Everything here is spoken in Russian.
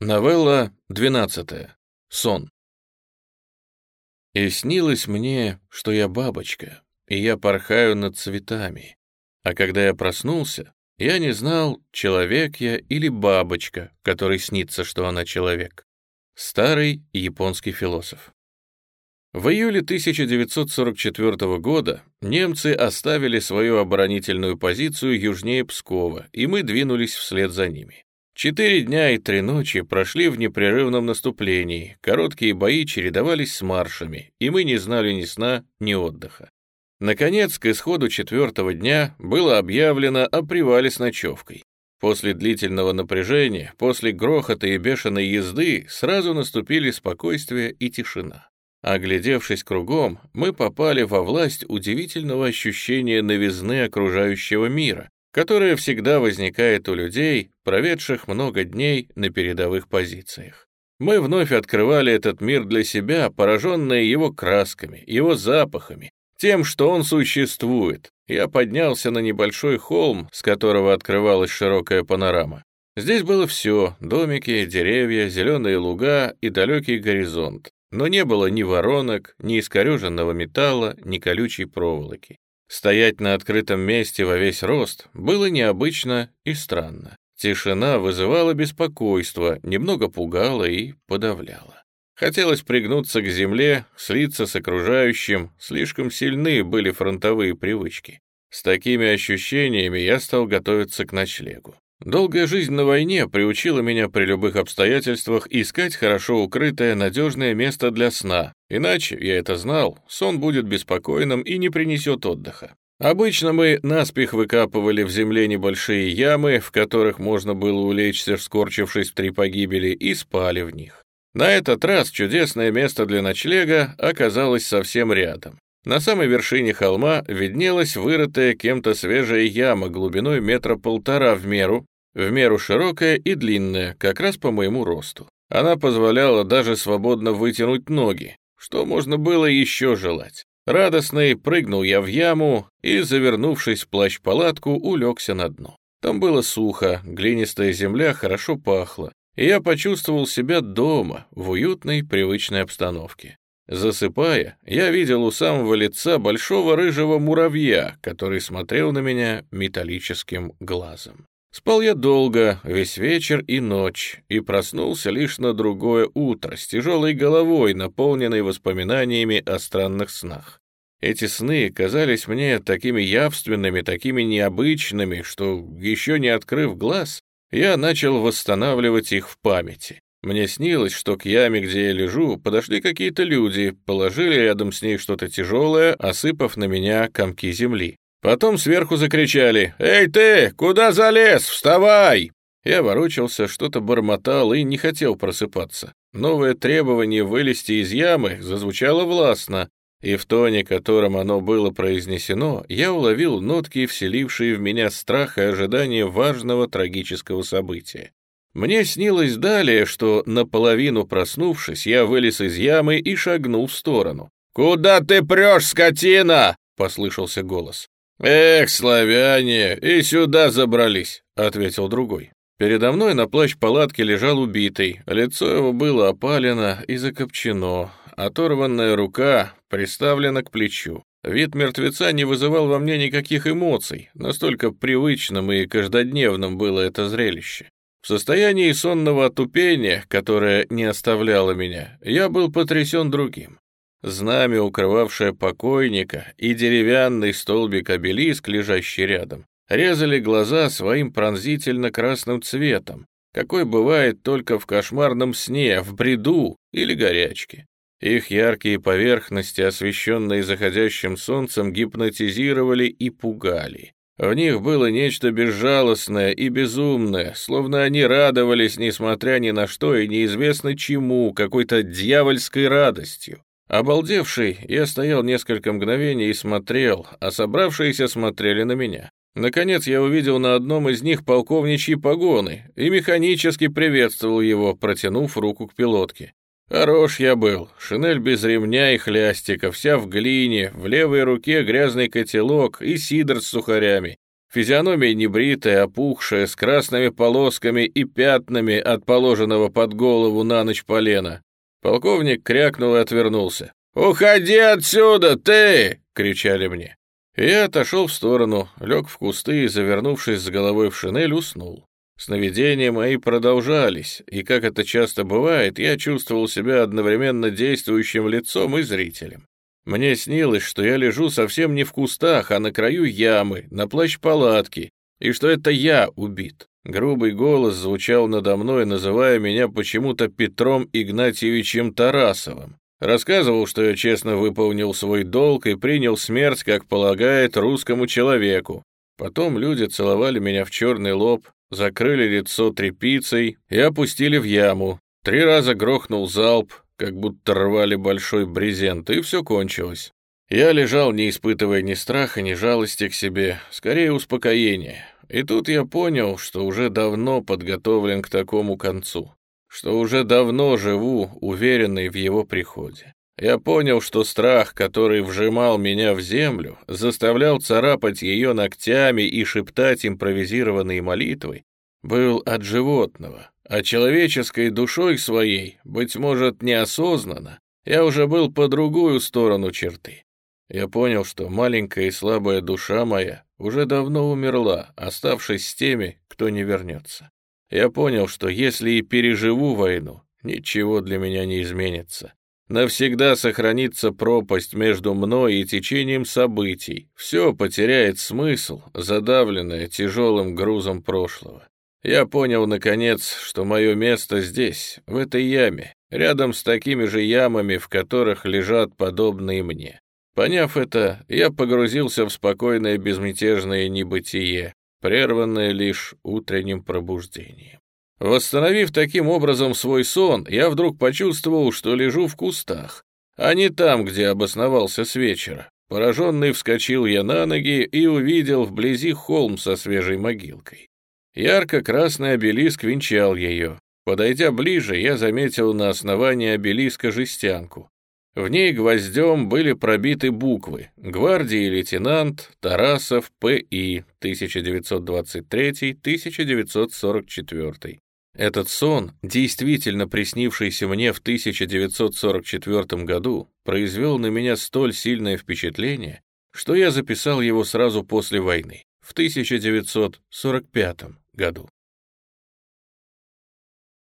Новелла 12. Сон. И снилось мне, что я бабочка, и я порхаю над цветами. А когда я проснулся, я не знал, человек я или бабочка, которой снится, что она человек. Старый японский философ. В июле 1944 года немцы оставили свою оборонительную позицию южнее Пскова, и мы двинулись вслед за ними. Четыре дня и три ночи прошли в непрерывном наступлении, короткие бои чередовались с маршами, и мы не знали ни сна, ни отдыха. Наконец, к исходу четвертого дня было объявлено о привале с ночевкой. После длительного напряжения, после грохота и бешеной езды сразу наступили спокойствие и тишина. Оглядевшись кругом, мы попали во власть удивительного ощущения новизны окружающего мира, которая всегда возникает у людей, проведших много дней на передовых позициях. Мы вновь открывали этот мир для себя, пораженные его красками, его запахами, тем, что он существует. Я поднялся на небольшой холм, с которого открывалась широкая панорама. Здесь было все — домики, деревья, зеленые луга и далекий горизонт. Но не было ни воронок, ни искореженного металла, ни колючей проволоки. Стоять на открытом месте во весь рост было необычно и странно. Тишина вызывала беспокойство, немного пугала и подавляла. Хотелось пригнуться к земле, слиться с окружающим, слишком сильны были фронтовые привычки. С такими ощущениями я стал готовиться к ночлегу. Долгая жизнь на войне приучила меня при любых обстоятельствах искать хорошо укрытое, надежное место для сна. Иначе, я это знал, сон будет беспокойным и не принесет отдыха. Обычно мы наспех выкапывали в земле небольшие ямы, в которых можно было улечься, скорчившись в три погибели, и спали в них. На этот раз чудесное место для ночлега оказалось совсем рядом. На самой вершине холма виднелась вырытая кем-то свежая яма глубиной метра полтора в меру, в меру широкая и длинная, как раз по моему росту. Она позволяла даже свободно вытянуть ноги, что можно было еще желать. Радостный прыгнул я в яму и, завернувшись в плащ-палатку, улегся на дно. Там было сухо, глинистая земля хорошо пахла, и я почувствовал себя дома, в уютной, привычной обстановке. Засыпая, я видел у самого лица большого рыжего муравья, который смотрел на меня металлическим глазом. Спал я долго, весь вечер и ночь, и проснулся лишь на другое утро с тяжелой головой, наполненной воспоминаниями о странных снах. Эти сны казались мне такими явственными, такими необычными, что, еще не открыв глаз, я начал восстанавливать их в памяти. Мне снилось, что к яме, где я лежу, подошли какие-то люди, положили рядом с ней что-то тяжелое, осыпав на меня комки земли. Потом сверху закричали «Эй ты, куда залез? Вставай!» Я ворочался, что-то бормотал и не хотел просыпаться. Новое требование вылезти из ямы зазвучало властно, и в тоне, которым оно было произнесено, я уловил нотки, вселившие в меня страх и ожидание важного трагического события. Мне снилось далее, что, наполовину проснувшись, я вылез из ямы и шагнул в сторону. «Куда ты прешь, скотина?» — послышался голос. «Эх, славяне, и сюда забрались», — ответил другой. Передо мной на плащ палатки лежал убитый, лицо его было опалено и закопчено, оторванная рука приставлена к плечу. Вид мертвеца не вызывал во мне никаких эмоций, настолько привычным и каждодневным было это зрелище. В состоянии сонного отупения, которое не оставляло меня, я был потрясен другим. Знамя, укрывавшее покойника, и деревянный столбик-обелиск, лежащий рядом, резали глаза своим пронзительно-красным цветом, какой бывает только в кошмарном сне, в бреду или горячке. Их яркие поверхности, освещенные заходящим солнцем, гипнотизировали и пугали. В них было нечто безжалостное и безумное, словно они радовались, несмотря ни на что и неизвестно чему, какой-то дьявольской радостью. Обалдевший, я стоял несколько мгновений и смотрел, а собравшиеся смотрели на меня. Наконец я увидел на одном из них полковничьи погоны и механически приветствовал его, протянув руку к пилотке. Хорош я был, шинель без ремня и хлястика, вся в глине, в левой руке грязный котелок и сидр с сухарями. Физиономия небритая, опухшая, с красными полосками и пятнами от положенного под голову на ночь полена. Полковник крякнул и отвернулся. «Уходи отсюда, ты!» — кричали мне. Я отошел в сторону, лег в кусты и, завернувшись с головой в шинель, уснул. Сновидения мои продолжались, и, как это часто бывает, я чувствовал себя одновременно действующим лицом и зрителем. Мне снилось, что я лежу совсем не в кустах, а на краю ямы, на плащ-палатки, и что это я убит. Грубый голос звучал надо мной, называя меня почему-то Петром Игнатьевичем Тарасовым. Рассказывал, что я честно выполнил свой долг и принял смерть, как полагает, русскому человеку. Потом люди целовали меня в черный лоб, закрыли лицо тряпицей и опустили в яму. Три раза грохнул залп, как будто рвали большой брезент, и все кончилось. Я лежал, не испытывая ни страха, ни жалости к себе, скорее успокоения. И тут я понял, что уже давно подготовлен к такому концу, что уже давно живу, уверенный в его приходе. Я понял, что страх, который вжимал меня в землю, заставлял царапать ее ногтями и шептать импровизированные молитвы, был от животного, а человеческой душой своей, быть может, неосознанно, я уже был по другую сторону черты. Я понял, что маленькая и слабая душа моя уже давно умерла, оставшись с теми, кто не вернется. Я понял, что если и переживу войну, ничего для меня не изменится. Навсегда сохранится пропасть между мной и течением событий. Все потеряет смысл, задавленное тяжелым грузом прошлого. Я понял, наконец, что мое место здесь, в этой яме, рядом с такими же ямами, в которых лежат подобные мне. Поняв это, я погрузился в спокойное безмятежное небытие, прерванное лишь утренним пробуждением. Восстановив таким образом свой сон, я вдруг почувствовал, что лежу в кустах, а не там, где обосновался с вечера. Пораженный вскочил я на ноги и увидел вблизи холм со свежей могилкой. Ярко-красный обелиск венчал ее. Подойдя ближе, я заметил на основании обелиска жестянку. В ней гвоздем были пробиты буквы «Гвардии лейтенант Тарасов П.И. 1923-1944». Этот сон, действительно приснившийся мне в 1944 году, произвел на меня столь сильное впечатление, что я записал его сразу после войны, в 1945 году.